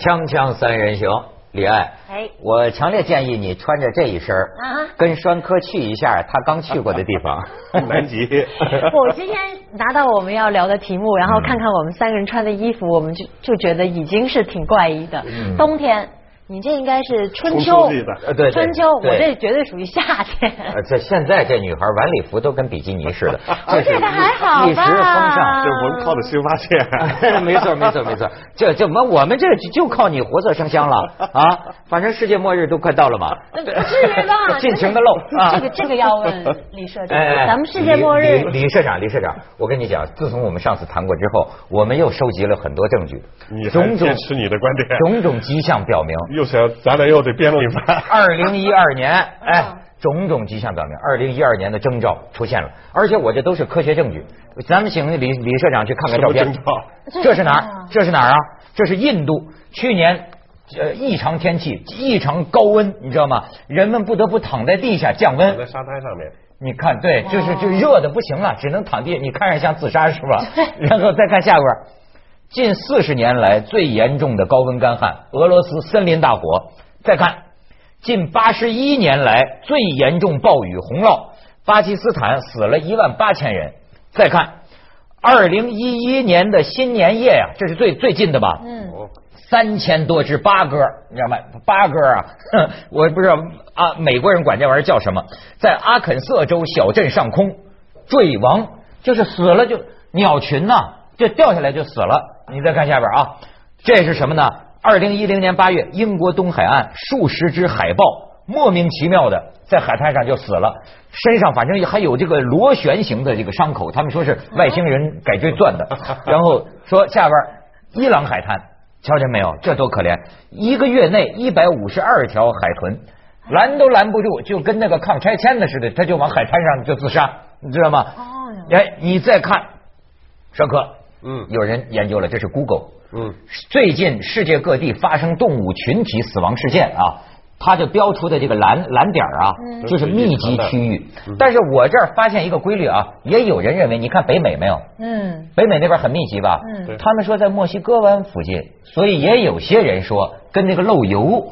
锵锵三人行，李艾，哎我强烈建议你穿着这一身跟栓科去一下他刚去过的地方。南极。我今天拿到我们要聊的题目，然后看看我们三个人穿的衣服，我们就就觉得已经是挺怪异的。嗯冬天，你这应该是春春秋呃对对春秋，我这绝对属于夏天。呃，这现在这女孩晚礼服都跟比基尼似的，这是这个还好吧一时风尚。这文靠的新发现。没错，没错，没错，这怎么我们这就靠你活色生香了 啊！反正世界末日都快到了嘛，那至于吗？尽情的露啊！这个这个要问李社长，哎，咱们世界末日李社长，李社长，我跟你讲，自从我们上次谈过之后，我们又收集了很多证据种种坚持你的观点种种迹象表明，又想咱俩又得辩论一番。二零一二年，哎嗯，种种迹象表明，二零一二年的征兆出现了，而且我这都是科学证据。咱们请李李社长去看看照片征兆。这是哪儿这是哪儿啊？这是印度，去年。呃，异常天气，异常高温，你知道吗？人们不得不躺在地下降温在。沙滩上面，你看，对，就是就热的不行了，只能躺地。你看着像自杀是吧？然后再看下边儿，近四十年来最严重的高温干旱，俄罗斯森林大火。再看，近八十一年来最严重暴雨洪涝，巴基斯坦死了一万八千人。再看，二零一一年的新年夜呀、这是最最近的吧？嗯，哦，三千多只八哥，你知道吗？八哥啊，哼我不知道啊，美国人管这玩意儿叫什么？在阿肯色州小镇上空坠亡，就是死了就鸟群呐、就掉下来就死了。你再看下边啊，这是什么呢？二零一零年八月，英国东海岸数十只海豹莫名其妙的在海滩上就死了，身上反正还有这个螺旋形的这个伤口，他们说是外星人改锥钻的。然后说下边伊朗海滩。瞧见没有？这多可怜！一个月内一百五十二条海豚，拦都拦不住，就跟那个抗拆迁的似的，他就往海滩上就自杀，你知道吗？哦哎，你再看，上课，嗯。有人研究了，这是 Google，嗯，最近世界各地发生动物群体死亡事件啊，它就标出的这个蓝蓝点儿啊，嗯。就是密集区域。嗯。但是我这儿发现一个规律啊，也有人认为，你看北美没有？嗯，北美那边很密集吧？嗯。他们说在墨西哥湾附近，所以也有些人说跟那个漏油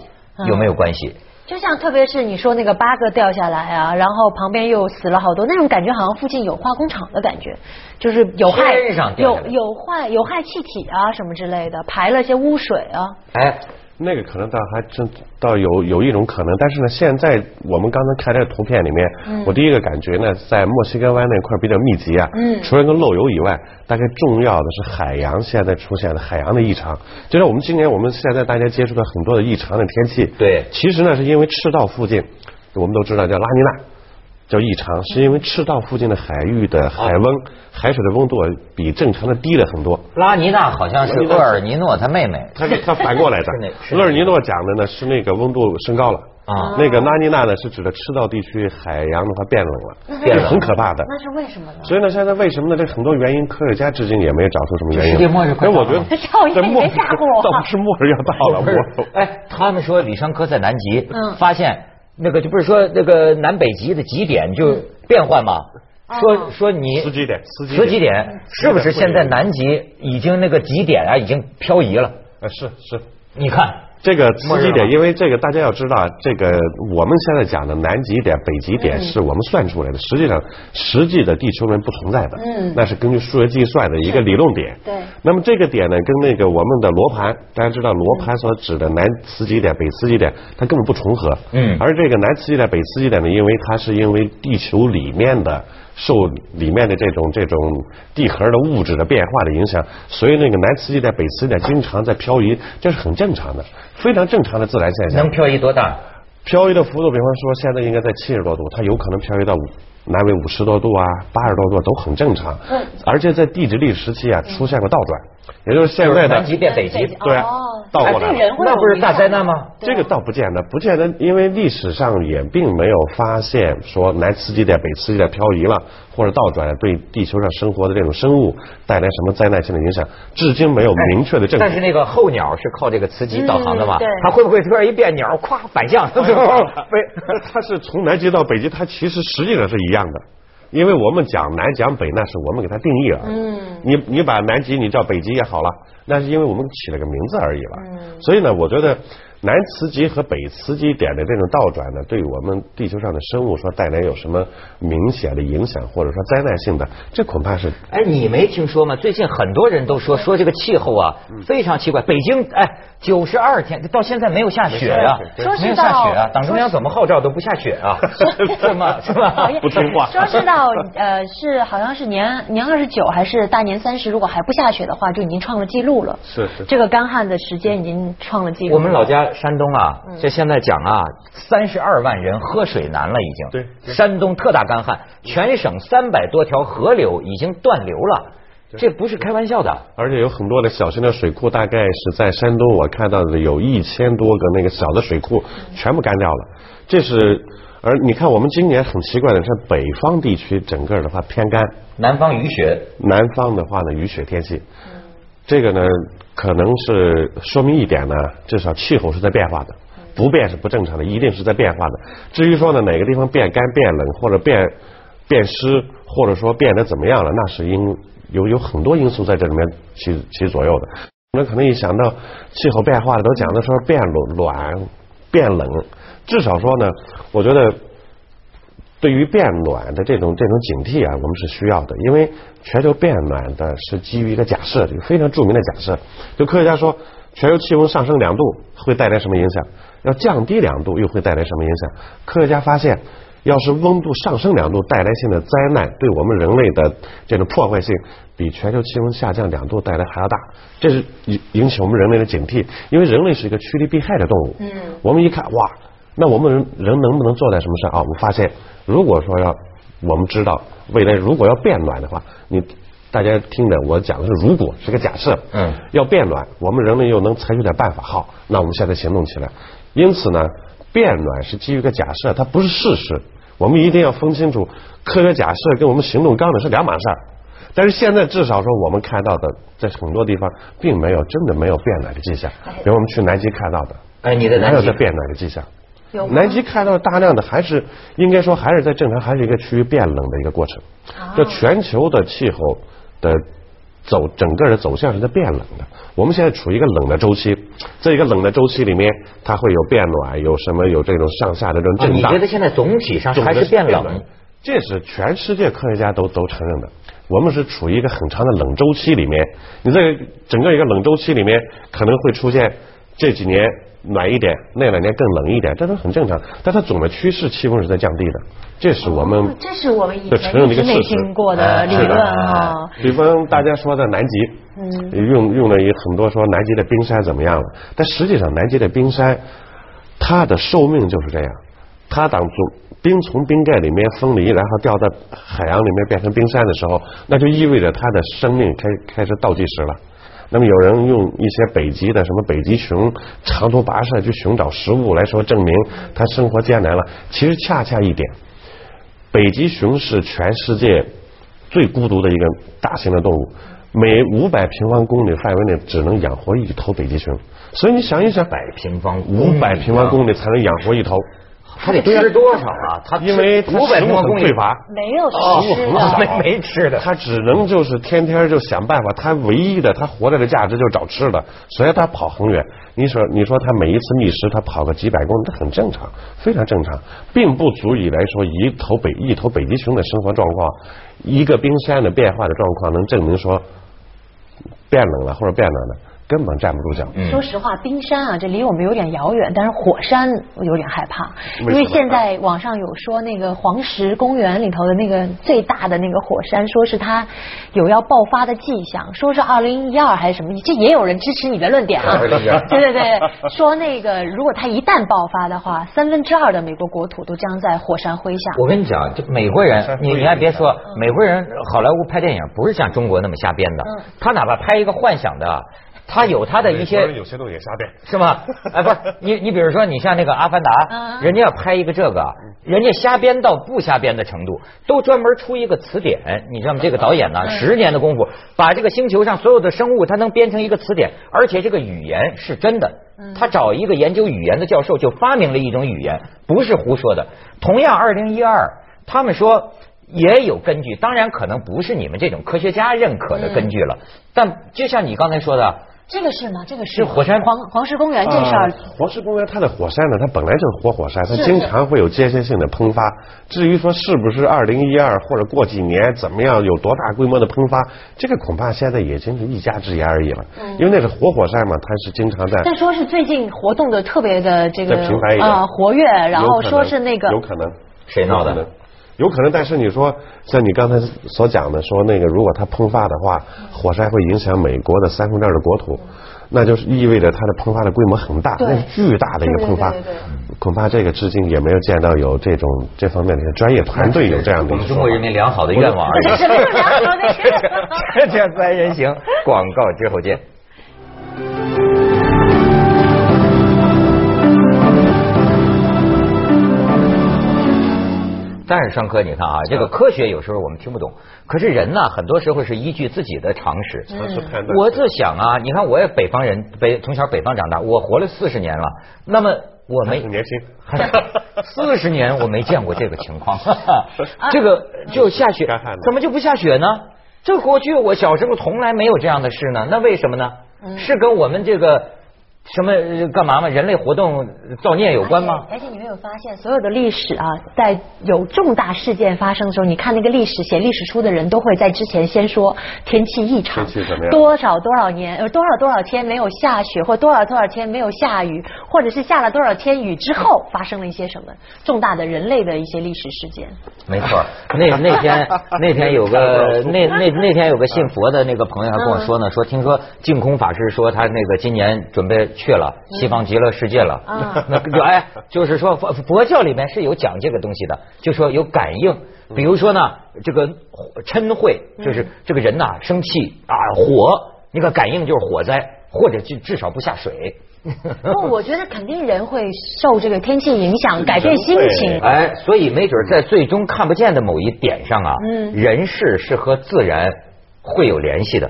有没有关系？就像特别是你说那个八个掉下来啊，然后旁边又死了好多，那种感觉好像附近有化工厂的感觉，就是有害有有坏有害气体啊什么之类的，排了些污水啊。哎，那个可能倒还真倒有有一种可能，但是呢，现在我们刚才看这个图片里面，嗯。我第一个感觉呢，在墨西哥湾那块比较密集啊，嗯。除了个漏油以外，大概重要的是海洋现在出现的海洋的异常，就是我们今年我们现在大家接触到很多的异常的天气，对。其实呢是因为赤道附近，我们都知道叫拉尼娜。叫异常，是因为赤道附近的海域的海温、海水的温度比正常的低了很多。拉尼娜好像是厄尔尼诺他妹妹。他他反过来的。是那是，那勒尔尼诺讲的呢是那个温度升高了。啊。那个拉尼娜呢是指的赤道地区海洋的话变冷了，那是这是很可怕的。那是为什么呢？所以呢，现在为什么呢？这很多原因，科学家至今也没有找出什么原因。世界末日快到了所以我觉得 末别吓唬我倒不是末日要到了，不是。我，哎，他们说李尚科在南极，嗯。发现那个就不是说那个南北极的极点就变换吗，说哦。说你十几点十几点。点是不是现在南极已经那个极点啊已经漂移了？呃是是。你看这个磁极点，因为这个大家要知道，这个我们现在讲的南极点、北极点是我们算出来的，实际上实际的地球人不存在的，嗯。那是根据数学计算的一个理论点。对。那么这个点呢，跟那个我们的罗盘，大家知道罗盘所指的南磁极点、北磁极点，它根本不重合。嗯。而这个南磁极点、北磁极点呢，因为它是因为地球里面的受里面的这种这种地核的物质的变化的影响，所以那个南磁极点、北磁地带经常在漂移，这是很正常的，非常正常的自然现象能。漂移多大？漂移的幅度，比方说现在应该在七十多度，它有可能漂移到五南纬五十多度啊、八十多度都很正常。嗯而且在地质历史时期啊，出现过倒转，也就是现在的南极变北极，对倒过来了哎对人会有那不是大灾难吗？这个倒不见得，不见得，因为历史上也并没有发现说南磁极点、北磁极点漂移了或者倒转了，对地球上生活的这种生物带来什么灾难性的影响，至今没有明确的证据。但是那个候鸟是靠这个磁极导航的嘛它会不会突然一变鸟，咵反向？飞它是从南极到北极，它其实实际上是一样的。因为我们讲南讲北，那是我们给它定义了。嗯，你你把南极你叫北极也好了，那是因为我们起了个名字而已了。嗯，所以呢，我觉得。南磁极和北磁极点的这种倒转呢，对我们地球上的生物说带来有什么明显的影响，或者说灾难性的，这恐怕是。哎，你没听说吗？最近很多人都说说这个气候啊非常奇怪。北京哎，九十二天到现在没有下雪啊，没有下雪啊，党中央怎么号召都不下雪啊？是吗？是吧？不听话。说是到呃是好像是年年二十九还是大年三十，如果还不下雪的话，就已经创了记录了。是是。这个干旱的时间已经创了记录。我们老家。山东啊，这现在讲啊，三十二万人喝水难了，已经。对。山东特大干旱，全省三百多条河流已经断流了，这不是开玩笑的。而且有很多的小型的水库，大概是在山东，我看到的有一千多个那个小的水库全部干掉了。这是，而你看我们今年很奇怪的是，北方地区整个的话偏干，南方雨雪，南方的话呢雨雪天气。这个呢，可能是说明一点呢，至少气候是在变化的，不变是不正常的，一定是在变化的。至于说呢，哪个地方变干、变冷，或者变变湿，或者说变得怎么样了，那是因有有很多因素在这里面起起左右的。那可能一想到气候变化都讲的说变暖、变冷，至少说呢，我觉得。对于变暖的这种这种警惕啊，我们是需要的，因为全球变暖的是基于一个假设，一个非常著名的假设。就科学家说，全球气温上升两度会带来什么影响？要降低两度又会带来什么影响？科学家发现，要是温度上升两度带来性的灾难，对我们人类的这种破坏性，比全球气温下降两度带来还要大。这是引引起我们人类的警惕，因为人类是一个趋利避害的动物。嗯。我们一看，哇，那我们人人能不能做点什么事啊？我们发现。如果说要，我们知道未来如果要变暖的话，你大家听着，我讲的是如果是个假设，嗯，要变暖，我们人类又能采取点办法，好，那我们现在行动起来。因此呢，变暖是基于一个假设，它不是事实。我们一定要分清楚，科学假设跟我们行动纲领是两码事儿。但是现在至少说，我们看到的在很多地方并没有真的没有变暖的迹象，比如我们去南极看到的，哎，你的南极有在变暖的迹象。南极看到大量的还是应该说还是在正常，还是一个趋于变冷的一个过程。这全球的气候的走整个的走向是在变冷的。我们现在处于一个冷的周期，在一个冷的周期里面，它会有变暖，有什么有这种上下的这种震荡。你觉得现在总体上还是变冷？这是全世界科学家都都承认的。我们是处于一个很长的冷周期里面。你这个整个一个冷周期里面可能会出现这几年。暖一点，那两年更冷一点，这都很正常。但它总的趋势，气温是在降低的，这是我们这是我们以前一直没听过的理论啊。比方大家说的南极，嗯，用用了一很多说南极的冰山怎么样了，但实际上南极的冰山，它的寿命就是这样。它当从冰从冰盖里面分离，然后掉到海洋里面变成冰山的时候，那就意味着它的生命开开始倒计时了。那么有人用一些北极的什么北极熊长途跋涉去寻找食物来说证明它生活艰难了，其实恰恰一点，北极熊是全世界最孤独的一个大型的动物，每五百平方公里范围内只能养活一头北极熊，所以你想一想，百平方五百平方公里才能养活一头。他得吃多少啊？他因为五百多公里匮乏，没有食物没没吃的，他只能就是天天就想办法。他唯一的他活着的价值就是找吃的，所以他跑很远。你说你说他每一次觅食，他跑个几百公里，这很正常，非常正常，并不足以来说一头北一头北极熊的生活状况，一个冰山的变化的状况能证明说变冷了或者变暖了。根本站不住脚。说实话，冰山啊，这离我们有点遥远。但是火山我有点害怕，因为现在网上有说那个黄石公园里头的那个最大的那个火山，说是它有要爆发的迹象，说是二零一二还是什么？这也有人支持你的论点啊。对对对，说那个如果它一旦爆发的话，三分之二的美国国土都将在火山灰下。我跟你讲，就美国人，你你还别说，美国人好莱坞拍电影不是像中国那么瞎编的，他哪怕拍一个幻想的。他有他的一些，有些东西也瞎编，是吗？哎，不是，你你比如说，你像那个《阿凡达》，人家要拍一个这个，人家瞎编到不瞎编的程度，都专门出一个词典。你知道吗？这个导演呢，十年的功夫，把这个星球上所有的生物，他能编成一个词典，而且这个语言是真的。他找一个研究语言的教授，就发明了一种语言，不是胡说的。同样，二零一二，他们说也有根据，当然可能不是你们这种科学家认可的根据了，但就像你刚才说的，这个是吗？这个是是火山黄黄石公园这事儿。啊，黄石公园它的火山呢，它本来就是活火山，它经常会有间歇性的喷发。至于说是不是二零一二或者过几年怎么样，有多大规模的喷发，这个恐怕现在也仅是一家之言而已了。因为那是活火山嘛，它是经常在但说是最近活动的特别的这个啊活跃，然后说是那个有可能。谁闹的有可能但是你说像你刚才所讲的，说那个如果它喷发的话，火山会影响美国的三分之二的国土，那就是意味着它的喷发的规模很大，那是巨大的一个喷发对对对对。恐怕这个至今也没有见到有这种这方面的专业团队有这样的一个中国人民良好的愿望而已。这 三人行，广告之后见。但是商科，你看啊，这个科学有时候我们听不懂，可是人呢，很多时候是依据自己的常识。常识判断。我就想啊，你看我也北方人，北从小北方长大，我活了四十年了，那么我没年轻，四十年我没见过这个情况，这个就下雪怎么就不下雪呢？这过去我小时候从来没有这样的事呢，那为什么呢？是跟我们这个什么呃干嘛嘛？人类活动造孽有关吗？而且而且你没有发现，所有的历史啊，在有重大事件发生的时候，你看那个历史写历史书的人都会在之前先说天气异常，天气怎么样多少多少年呃多少多少天没有下雪，或多少多少天没有下雨，或者是下了多少天雨之后发生了一些什么重大的人类的一些历史事件。没错，那那天 那天有个那那那天有个信佛的那个朋友还跟我说呢，说听说净空法师说他那个今年准备去了西方极乐世界了，啊。那就哎就是说佛佛教里面是有讲这个东西的，就说有感应，比如说呢这个嗔恚就是这个人呐生气啊火，那个感应就是火灾，或者至至少不下水。不，我觉得肯定人会受这个天气影响，改变心情。哎，所以没准在最终看不见的某一点上啊，嗯。人事是和自然会有联系的，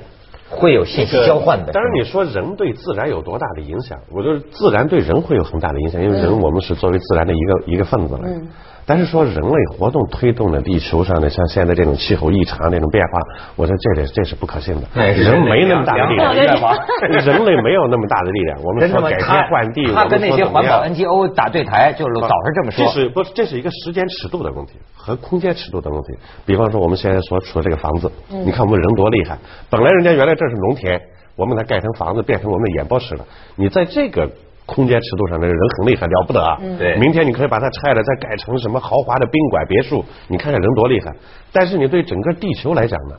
会有信息交换的。当然，你说人对自然有多大的影响？我就是自然对人会有很大的影响，因为人我们是作为自然的一个一个分子了。嗯但是说人类活动推动了地球上的像现在这种气候异常这种变化，我说这这这是不可信的。人没那么大的力量，人类没有那么大的力量。我们？说改天换地，他我们跟那些环保 NGO 打对台，就是老是这么说。这是不是这是一个时间尺度的问题和空间尺度的问题？比方说我们现在所处的这个房子，嗯你看我们人多厉害，本来人家原来这是农田，我们给它盖成房子，变成我们的演播室了。你在这个空间尺度上，这个人很厉害，了不得啊！对明天你可以把它拆了，再改成什么豪华的宾馆、别墅，你看看人多厉害。但是你对整个地球来讲呢，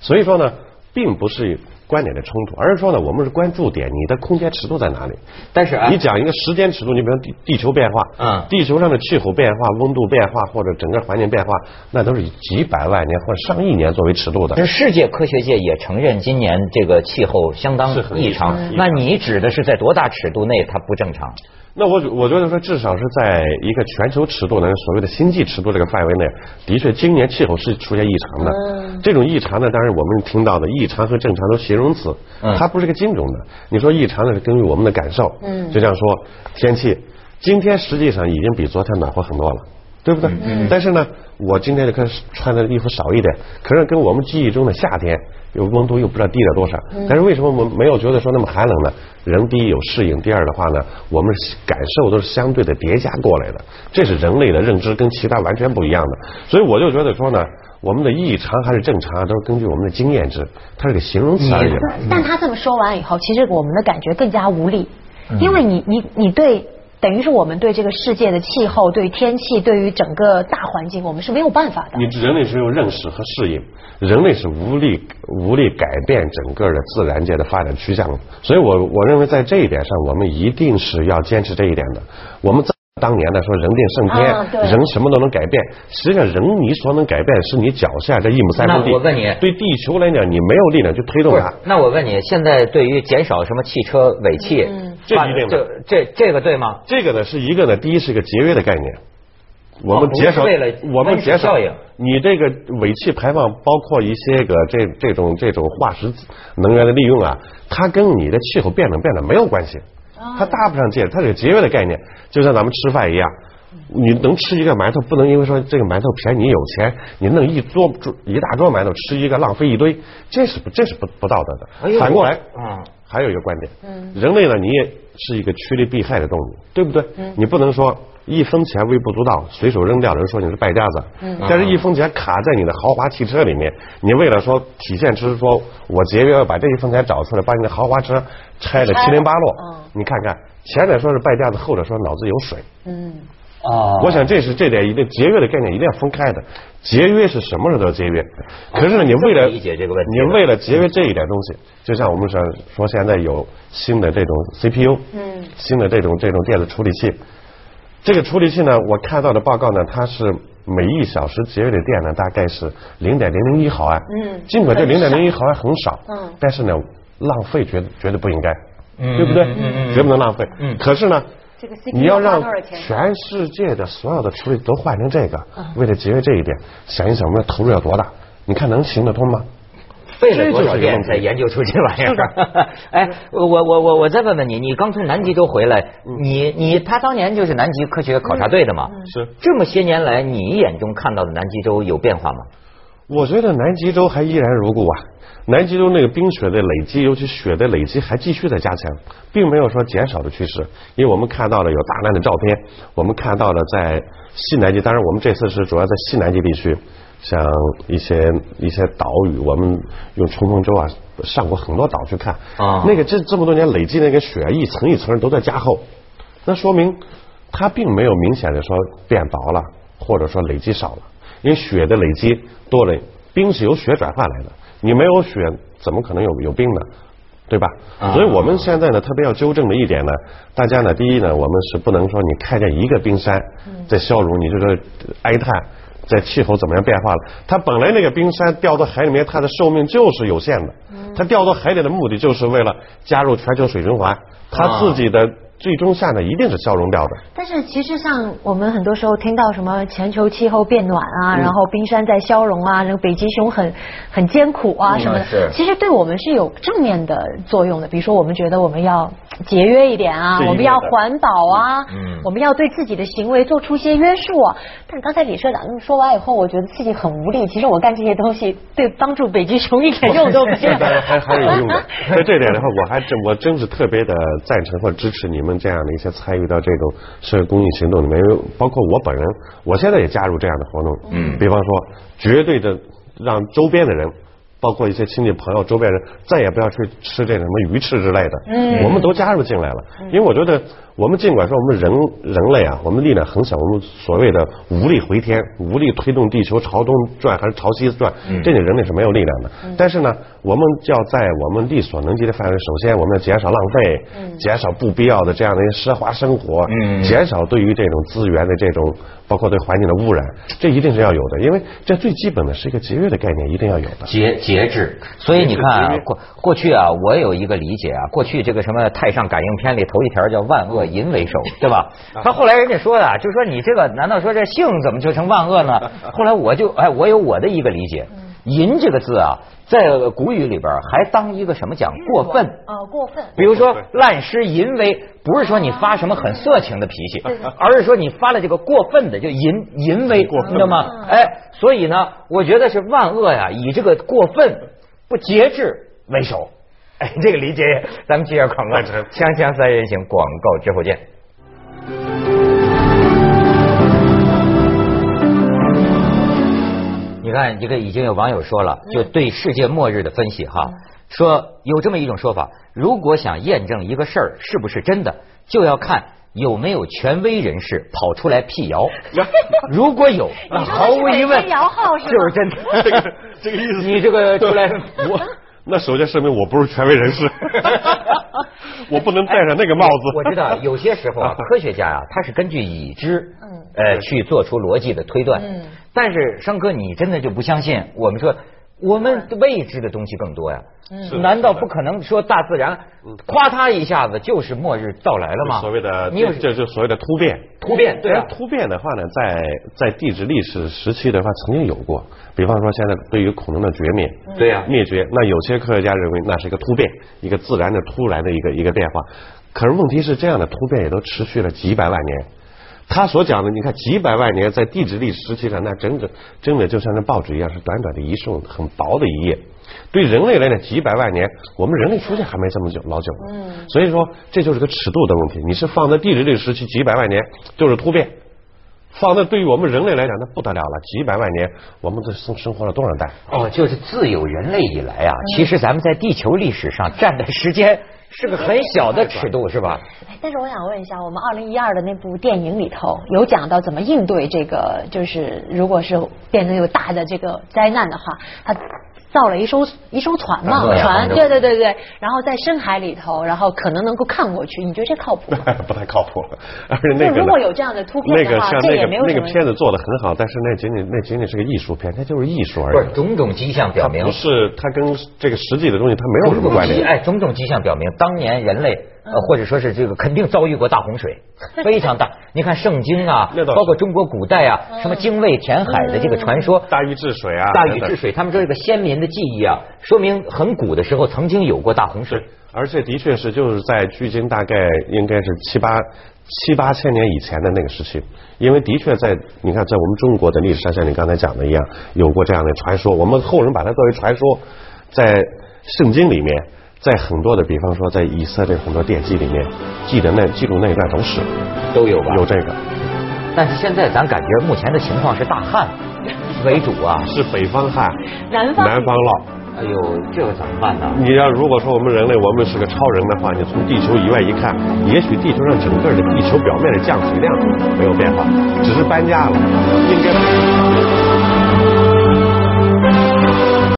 所以说呢，并不是观点的冲突，而是说呢，我们是关注点，你的空间尺度在哪里？但是啊你讲一个时间尺度，你比如地地球变化，嗯地球上的气候变化、温度变化或者整个环境变化，那都是以几百万年或者上亿年作为尺度的这。世界科学界也承认今年这个气候相当异常异常。那你指的是在多大尺度内它不正常？那我我觉得说，至少是在一个全球尺度的所谓的星际尺度这个范围内，的确今年气候是出现异常的。这种异常呢，当然我们听到的异常和正常都是形容词，嗯它不是个精准的。你说异常呢，是根据我们的感受，嗯就这样说，天气今天实际上已经比昨天暖和很多了。对不对？但是呢，我今天就开始穿的衣服少一点，可是跟我们记忆中的夏天有温度又不知道低了多少。但是为什么我们没有觉得说那么寒冷呢？人第一有适应，第二的话呢，我们感受都是相对的叠加过来的，这是人类的认知跟其他完全不一样的。所以我就觉得说呢，我们的异常还是正常，都是根据我们的经验值，它是个形容词而已。但他这么说完以后，其实我们的感觉更加无力，嗯因为你你你对。等于是我们对这个世界的气候、对天气、对于整个大环境，我们是没有办法的。你人类是有认识和适应，人类是无力无力改变整个的自然界的发展趋向的。所以我我认为在这一点上，我们一定是要坚持这一点的。我们在当年呢说人定胜天，啊人什么都能改变，实际上人你所能改变是你脚下这一亩三分地。那我问你对地球来讲，你没有力量去推动它。，那我问你，现在对于减少什么汽车尾气，发这一定的这这这个对吗？这个呢是一个呢，第一是一个节约的概念。我们减少，为了我们节省效应你这个尾气排放，包括一些个这这种这种化石能源的利用啊，它跟你的气候变冷变暖没有关系，它搭不上界，它是个节约的概念，就像咱们吃饭一样。你能吃一个馒头，不能因为说这个馒头便宜，你有钱，你弄一桌桌一大桌馒头吃一个，浪费一堆，这是不这是不不道德的。哎反过来，嗯还有一个观点，人类呢，你也是一个趋利避害的动物，对不对？你不能说一分钱微不足道，随手扔掉，人说你是败家子。但是，一分钱卡在你的豪华汽车里面，你为了说体现出说我节约，把这一分钱找出来，把你的豪华车拆的七零八落。你看看，前者说是败家子，后者说脑子有水。嗯，哦我想这是这点一定节约的概念一定要分开的。节约是什么时候都要节约，可是呢，你为了解这个问题你为了节约这一点东西，就像我们说说现在有新的这种 CPU，嗯新的这种这种电子处理器，这个处理器呢，我看到的报告呢，它是每一小时节约的电呢，大概是零点零零一毫安。嗯尽管这零点零一毫安很少，嗯但是呢，浪费绝绝对不应该，嗯对不对？嗯嗯嗯绝不能浪费。嗯可是呢，这个 CPU 你要让全世界的所有的处理都换成这个，嗯为了节约这一点，想一想我们的投入要多大？你看能行得通吗？费了多少这就是一个问题电才研究出这玩意儿？哎，我我我我我再问问你，你刚从南极洲回来，你你他当年就是南极科学考察队的嘛？是这么些年来，你眼中看到的南极洲有变化吗？我觉得南极洲还依然如故啊。南极洲那个冰雪的累积，尤其雪的累积还继续在加强，并没有说减少的趋势。因为我们看到了有大量的照片，我们看到了在西南极，当然我们这次是主要在西南极地区，像一些一些岛屿，我们用冲锋舟啊上过很多岛去看。啊那个这这么多年累积那个雪，一层一层都在加厚，那说明它并没有明显的说变薄了，或者说累积少了。因为雪的累积多了，冰是由雪转化来的，你没有雪怎么可能有有冰呢？对吧？啊所以我们现在呢，特别要纠正的一点呢，大家呢，第一呢，我们是不能说你看见一个冰山在消融，你就说哀叹在气候怎么样变化了。它本来那个冰山掉到海里面，它的寿命就是有限的，它掉到海里的目的就是为了加入全球水循环，它自己的最终下呢一定是消融掉的。但是其实像我们很多时候听到什么全球气候变暖啊，然后冰山在消融啊，那个北极熊很很艰苦啊什么的，是其实对我们是有正面的作用的。比如说我们觉得我们要节约一点啊，我们要环保啊，嗯我们要对自己的行为做出些约束啊。但刚才李社长说完以后，我觉得自己很无力。其实我干这些东西对帮助北极熊一点用都没有。当然还还是有用的。在这点的话，我还真我真是特别的赞成或支持你们这样的一些参与到这种社会公益行动里面，因为包括我本人，我现在也加入这样的活动。嗯比方说，绝对的让周边的人。包括一些亲戚朋友、周边人，再也不要去吃这个什么鱼翅之类的。嗯我们都加入进来了，因为我觉得我们尽管说我们人人类啊，我们力量很小，我们所谓的无力回天、无力推动地球朝东转还是朝西转，嗯。这点人类是没有力量的。但是呢，我们就要在我们力所能及的范围，首先我们要减少浪费，减少不必要的这样的一些奢华生活，嗯。减少对于这种资源的这种，包括对环境的污染，这一定是要有的，因为这最基本的是一个节约的概念，一定要有的。节节制，所以你看啊，过过去啊，我有一个理解啊，过去这个什么太上感应篇里头一条叫万恶淫为首，对吧？他后来人家说的啊，就说你这个难道说这性怎么就成万恶呢？后来我就哎，我有我的一个理解，淫这个字啊，在古语里边还当一个什么讲过分。呃，过分。比如说滥施淫威，不是说你发什么很色情的脾气，而是说你发了这个过分的，就淫淫威，你知道吗？哎，所以呢，我觉得是万恶呀，以这个过分不节制为首。哎，这个理解，咱们接着广告，之后锵锵三人行，广告之后见。你看，这个已经有网友说了，就对世界末日的分析哈，说有这么一种说法，如果想验证一个事儿是不是真的，就要看有没有权威人士跑出来辟谣。如果有，毫无疑问摇号是就是真的。这个这个意思你这个出来，我那首先声明我不是权威人士，我不能戴上那个帽子。我知道有些时候啊，科学家啊，他是根据已知，嗯呃，去做出逻辑的推断。嗯但是生哥，你真的就不相信？我们说。我们未知的东西更多呀，嗯难道不可能说大自然夸它一下子就是末日到来了吗？所谓的你有这这就所谓的突变。突变，对啊但，突变的话呢，在在地质历史时期的话，曾经有过。比方说，现在对于恐龙的绝灭，对呀灭绝，那有些科学家认为那是一个突变，一个自然的突然的一个一个变化。可是问题是，这样的突变也都持续了几百万年。他所讲的，你看几百万年在地质历史时期上，那整整真的就像那报纸一样，是短短的一瞬，很薄的一页。对人类来讲，几百万年，我们人类出现还没这么久老久。嗯。所以说，这就是个尺度的问题。你是放在地质历史时期几百万年，就是突变；放在对于我们人类来讲，那不得了了。几百万年，我们这生生活了多少代？哦，就是自有人类以来啊，其实咱们在地球历史上占的时间是个很小的尺度，是吧？但是我想问一下，我们二零一二的那部电影里头有讲到怎么应对这个，就是如果是变成有大的这个灾难的话，他。造了一艘一艘船嘛，船，对对对对，然后在深海里头，然后可能能够看过去，你觉得这靠谱吗？不太靠谱，而且那个如果有这样的突破的话，这也没有那个片子做的很好，但是那仅仅那仅仅是个艺术片，它就是艺术而已。不是种种迹象表明，不是它跟这个实际的东西它没有什么关联。哎，种种迹象表明，当年人类。呃，或者说是这个肯定遭遇过大洪水，非常大。你看圣经啊，包括中国古代啊，什么精卫填海的这个传说，大禹治水啊，大禹治水，他们说这个先民的记忆啊，说明很古的时候曾经有过大洪水。而且的确是就是在距今大概应该是七八七八千年以前的那个时期，因为的确在你看在我们中国的历史上，像你刚才讲的一样，有过这样的传说，我们后人把它作为传说，在圣经里面。在很多的，比方说在以色列很多典籍里面，记得那记录那一段都是都有吧？有这个。但是现在咱感觉目前的情况是大旱为主啊，是北方旱，南方南方涝。哎呦，这个怎么办呢？你要如果说我们人类我们是个超人的话，你从地球以外一看，也许地球上整个的地球表面的降水量没有变化，只是搬家了，应该。